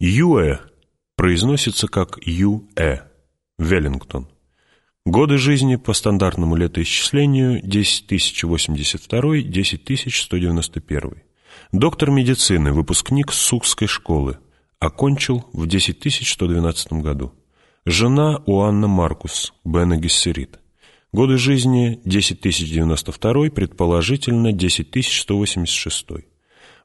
Юэ произносится как Ю-Э, Веллингтон. Годы жизни по стандартному летоисчислению 10082, 10191. Доктор медицины, выпускник Сукской школы. Окончил в 10112 году. Жена Уанна Маркус, Бена Гессерит. Годы жизни 10092, предположительно 10186.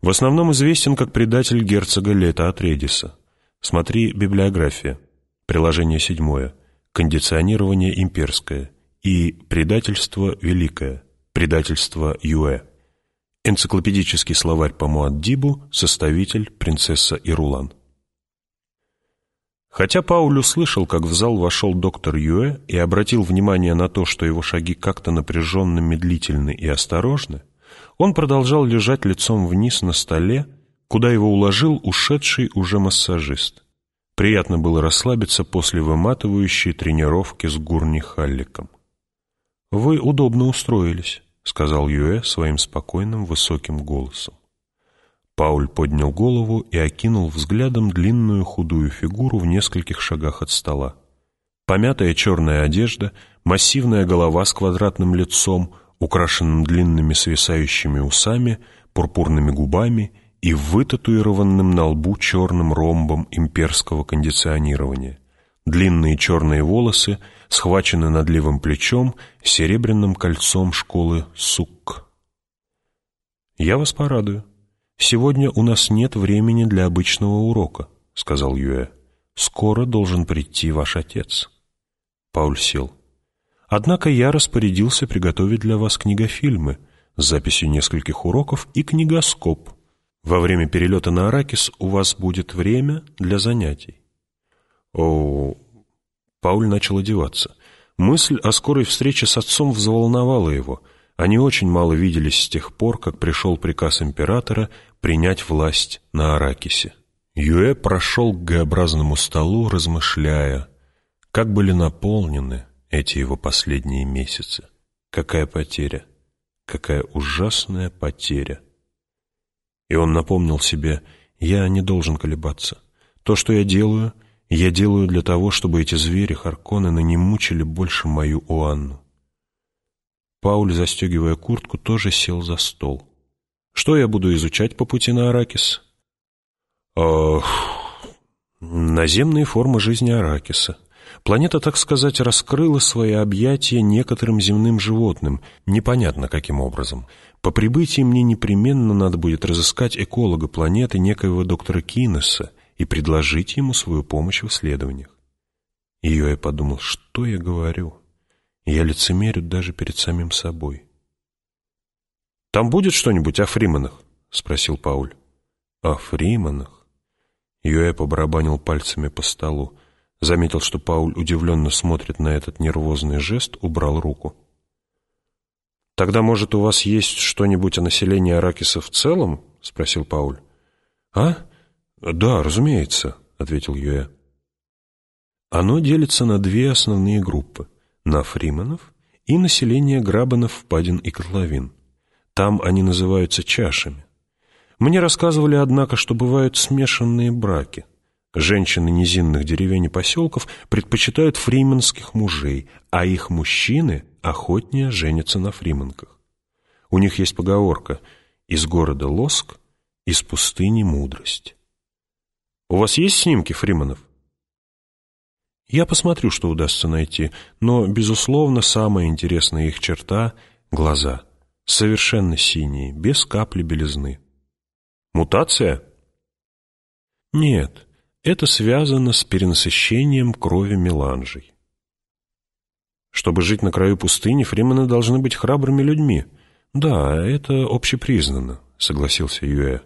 В основном известен как предатель герцога Лета Атредиса. Смотри библиография. Приложение седьмое. Кондиционирование имперское. И предательство великое. Предательство Юэ. Энциклопедический словарь по Муаддибу, составитель принцесса Ирулан. Хотя Пауль услышал, как в зал вошел доктор Юэ и обратил внимание на то, что его шаги как-то напряженно медлительны и осторожны, он продолжал лежать лицом вниз на столе, куда его уложил ушедший уже массажист. Приятно было расслабиться после выматывающей тренировки с Гурни Халликом. «Вы удобно устроились», — сказал Юэ своим спокойным высоким голосом. Пауль поднял голову и окинул взглядом длинную худую фигуру в нескольких шагах от стола. Помятая черная одежда, массивная голова с квадратным лицом — украшенным длинными свисающими усами, пурпурными губами и вытатуированным на лбу черным ромбом имперского кондиционирования. Длинные черные волосы схвачены над левым плечом серебряным кольцом школы СУК. «Я вас порадую. Сегодня у нас нет времени для обычного урока», — сказал Юэ. «Скоро должен прийти ваш отец». Пауль сел. Однако я распорядился приготовить для вас книгофильмы с записью нескольких уроков и книгоскоп. Во время перелета на Аракис у вас будет время для занятий. О, Пауль начал одеваться. Мысль о скорой встрече с отцом взволновала его. Они очень мало виделись с тех пор, как пришел приказ императора принять власть на Аракисе. Юэ прошел к Г-образному столу, размышляя, как были наполнены эти его последние месяцы. Какая потеря, какая ужасная потеря. И он напомнил себе, я не должен колебаться. То, что я делаю, я делаю для того, чтобы эти звери Харконнены не мучили больше мою Уанну. Пауль, застегивая куртку, тоже сел за стол. Что я буду изучать по пути на Аракис? Ох, наземные формы жизни Аракиса. Планета, так сказать, раскрыла свои объятия некоторым земным животным, непонятно каким образом. По прибытии мне непременно надо будет разыскать эколога планеты некоего доктора Кинеса и предложить ему свою помощь в исследованиях. Ее я подумал, что я говорю? Я лицемерю даже перед самим собой. «Там будет что-нибудь о Фриманах?» — спросил Пауль. «О Фриманах?» Юэ побарабанил пальцами по столу. Заметил, что Пауль удивленно смотрит на этот нервозный жест, убрал руку. «Тогда, может, у вас есть что-нибудь о населении Аракиса в целом?» — спросил Пауль. «А? Да, разумеется», — ответил Юэ. Оно делится на две основные группы — на фриманов и население грабанов, впадин и котловин. Там они называются чашами. Мне рассказывали, однако, что бывают смешанные браки — Женщины низинных деревень и поселков предпочитают фрименских мужей, а их мужчины охотнее женятся на фрименках. У них есть поговорка «из города лоск, из пустыни мудрость». У вас есть снимки фрименов? Я посмотрю, что удастся найти, но, безусловно, самая интересная их черта — глаза. Совершенно синие, без капли белизны. Мутация? Нет, это связано с перенасыщением крови меланжей. Чтобы жить на краю пустыни, фримены должны быть храбрыми людьми. Да, это общепризнано, согласился Юэ.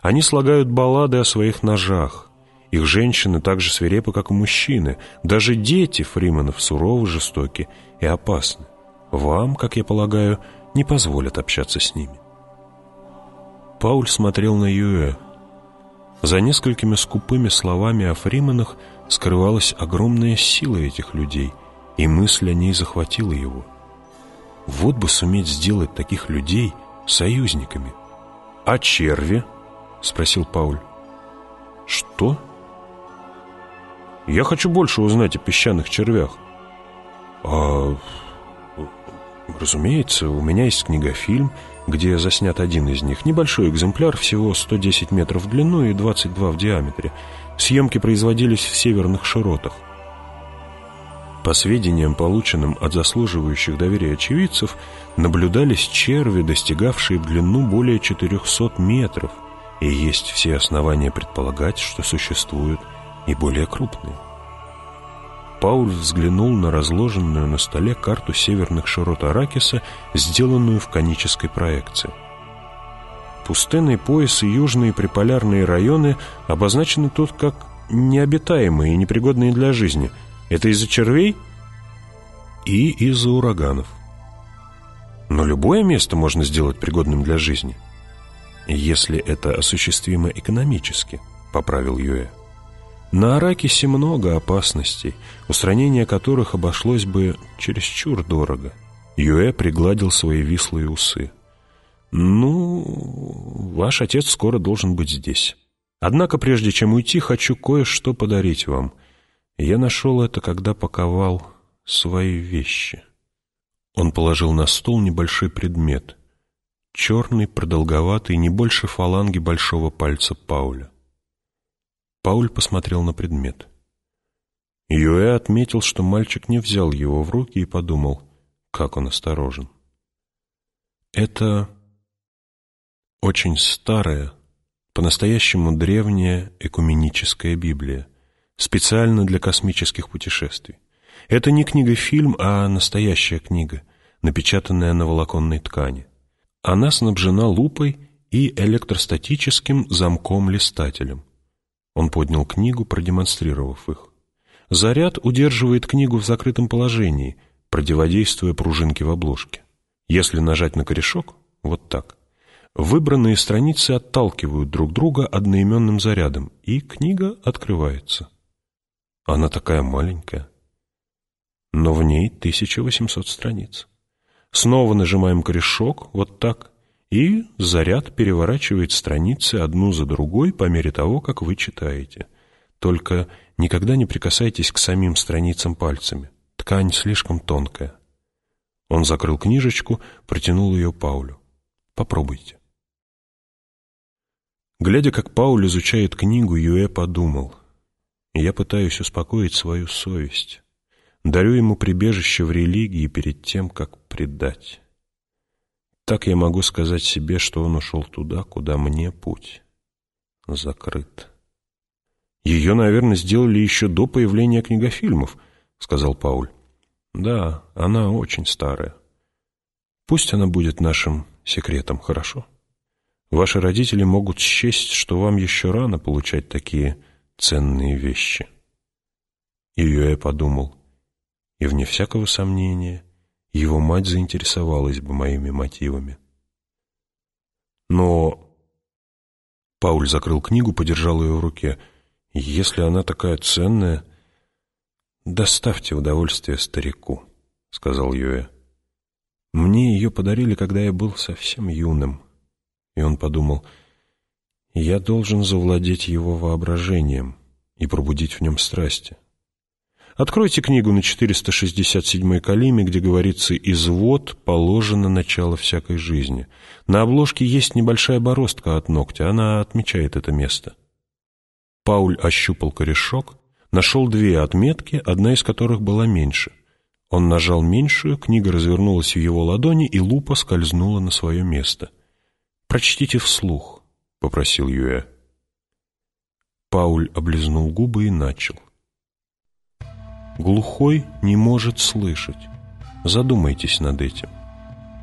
Они слагают баллады о своих ножах. Их женщины так же свирепы, как и мужчины. Даже дети фрименов суровы, жестоки и опасны. Вам, как я полагаю, не позволят общаться с ними. Пауль смотрел на Юэ. За несколькими скупыми словами о Фриманах скрывалась огромная сила этих людей, и мысль о ней захватила его. Вот бы суметь сделать таких людей союзниками. «А черви?» — спросил Пауль. «Что?» Я хочу больше узнать о песчаных червях». «А... разумеется, у меня есть книгофильм, где заснят один из них. Небольшой экземпляр, всего 110 метров в длину и 22 в диаметре. Съемки производились в северных широтах. По сведениям, полученным от заслуживающих доверия очевидцев, наблюдались черви, достигавшие в длину более 400 метров, и есть все основания предполагать, что существуют и более крупные. Пауль взглянул на разложенную на столе карту северных широт Аракиса, сделанную в конической проекции. Пустынный пояс и южные приполярные районы обозначены тут как необитаемые и непригодные для жизни. Это из-за червей и из-за ураганов. Но любое место можно сделать пригодным для жизни, если это осуществимо экономически, поправил Юэ. На Аракисе много опасностей, устранение которых обошлось бы чересчур дорого. Юэ пригладил свои вислые усы. «Ну, ваш отец скоро должен быть здесь. Однако, прежде чем уйти, хочу кое-что подарить вам. Я нашел это, когда паковал свои вещи». Он положил на стол небольшой предмет. Черный, продолговатый, не больше фаланги большого пальца Пауля. Пауль посмотрел на предмет. Юэ отметил, что мальчик не взял его в руки и подумал, как он осторожен. Это очень старая, по-настоящему древняя экуменическая Библия, специально для космических путешествий. Это не книга-фильм, а настоящая книга, напечатанная на волоконной ткани. Она снабжена лупой и электростатическим замком-листателем. Он поднял книгу, продемонстрировав их. Заряд удерживает книгу в закрытом положении, противодействуя пружинке в обложке. Если нажать на корешок, вот так, выбранные страницы отталкивают друг друга одноименным зарядом, и книга открывается. Она такая маленькая, но в ней 1800 страниц. Снова нажимаем корешок, вот так, и заряд переворачивает страницы одну за другой по мере того, как вы читаете. Только никогда не прикасайтесь к самим страницам пальцами. Ткань слишком тонкая. Он закрыл книжечку, протянул ее Паулю. Попробуйте. Глядя, как Пауль изучает книгу, Юэ подумал. Я пытаюсь успокоить свою совесть. Дарю ему прибежище в религии перед тем, как предать. Так я могу сказать себе, что он ушел туда, куда мне путь закрыт. «Ее, наверное, сделали еще до появления книгофильмов», — сказал Пауль. «Да, она очень старая. Пусть она будет нашим секретом, хорошо? Ваши родители могут счесть, что вам еще рано получать такие ценные вещи». И Юэ подумал, и вне всякого сомнения — его мать заинтересовалась бы моими мотивами. Но... Пауль закрыл книгу, подержал ее в руке. «Если она такая ценная, доставьте удовольствие старику», — сказал Юэ. «Мне ее подарили, когда я был совсем юным». И он подумал, «Я должен завладеть его воображением и пробудить в нем страсти. Откройте книгу на 467-й калиме, где говорится «Извод положено начало всякой жизни». На обложке есть небольшая бороздка от ногтя, она отмечает это место. Пауль ощупал корешок, нашел две отметки, одна из которых была меньше. Он нажал меньшую, книга развернулась в его ладони, и лупа скользнула на свое место. «Прочтите вслух», — попросил Юэ. Пауль облизнул губы и начал. — Глухой не может слышать. Задумайтесь над этим.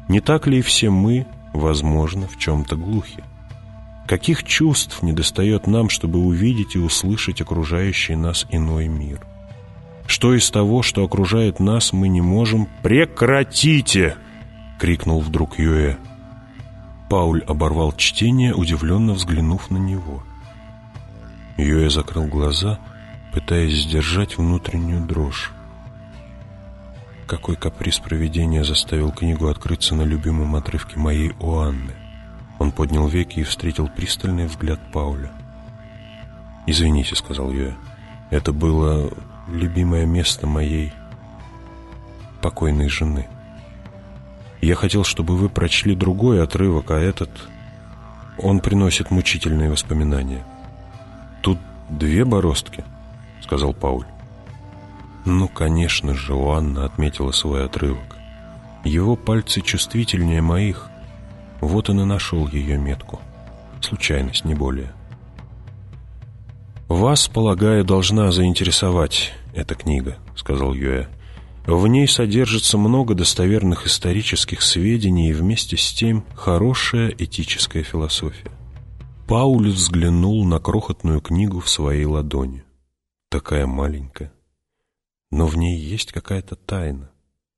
Не так ли и все мы, возможно, в чем-то глухи? Каких чувств недостает нам, чтобы увидеть и услышать окружающий нас иной мир? Что из того, что окружает нас, мы не можем... «Прекратите!» — крикнул вдруг Юэ. Пауль оборвал чтение, удивленно взглянув на него. Юэ закрыл глаза пытаясь сдержать внутреннюю дрожь. Какой каприз провидения заставил книгу открыться на любимом отрывке моей Оанны. Он поднял веки и встретил пристальный взгляд Пауля. «Извините», — сказал я. Это было любимое место моей покойной жены. Я хотел, чтобы вы прочли другой отрывок, а этот... Он приносит мучительные воспоминания. Тут две бороздки, сказал Пауль. Ну, конечно же, Анна отметила свой отрывок. Его пальцы чувствительнее моих. Вот он и нашел ее метку. Случайность, не более. «Вас, полагаю, должна заинтересовать эта книга», — сказал Юэ. «В ней содержится много достоверных исторических сведений и вместе с тем хорошая этическая философия». Пауль взглянул на крохотную книгу в своей ладони. Такая маленькая. Но в ней есть какая-то тайна.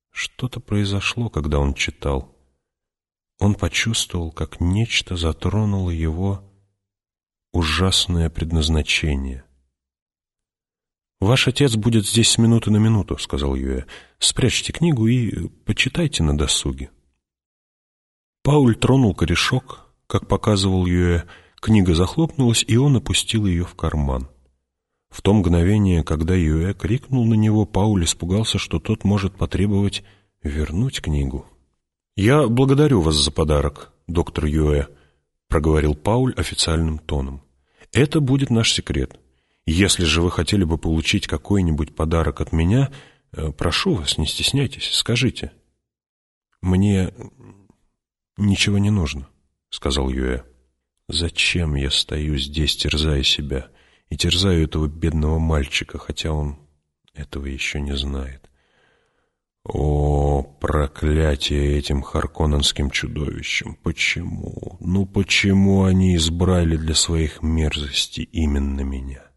Что-то произошло, когда он читал. Он почувствовал, как нечто затронуло его ужасное предназначение. «Ваш отец будет здесь с минуты на минуту», — сказал Юэ. «Спрячьте книгу и почитайте на досуге». Пауль тронул корешок, как показывал Юэ. Книга захлопнулась, и он опустил ее в карман. В то мгновение, когда Юэ крикнул на него, Пауль испугался, что тот может потребовать вернуть книгу. «Я благодарю вас за подарок, доктор Юэ», — проговорил Пауль официальным тоном. «Это будет наш секрет. Если же вы хотели бы получить какой-нибудь подарок от меня, э, прошу вас, не стесняйтесь, скажите». «Мне ничего не нужно», — сказал Юэ. «Зачем я стою здесь, терзая себя?» И терзаю этого бедного мальчика, хотя он этого еще не знает. О, проклятие этим харконненским чудовищам! Почему? Ну почему они избрали для своих мерзостей именно меня?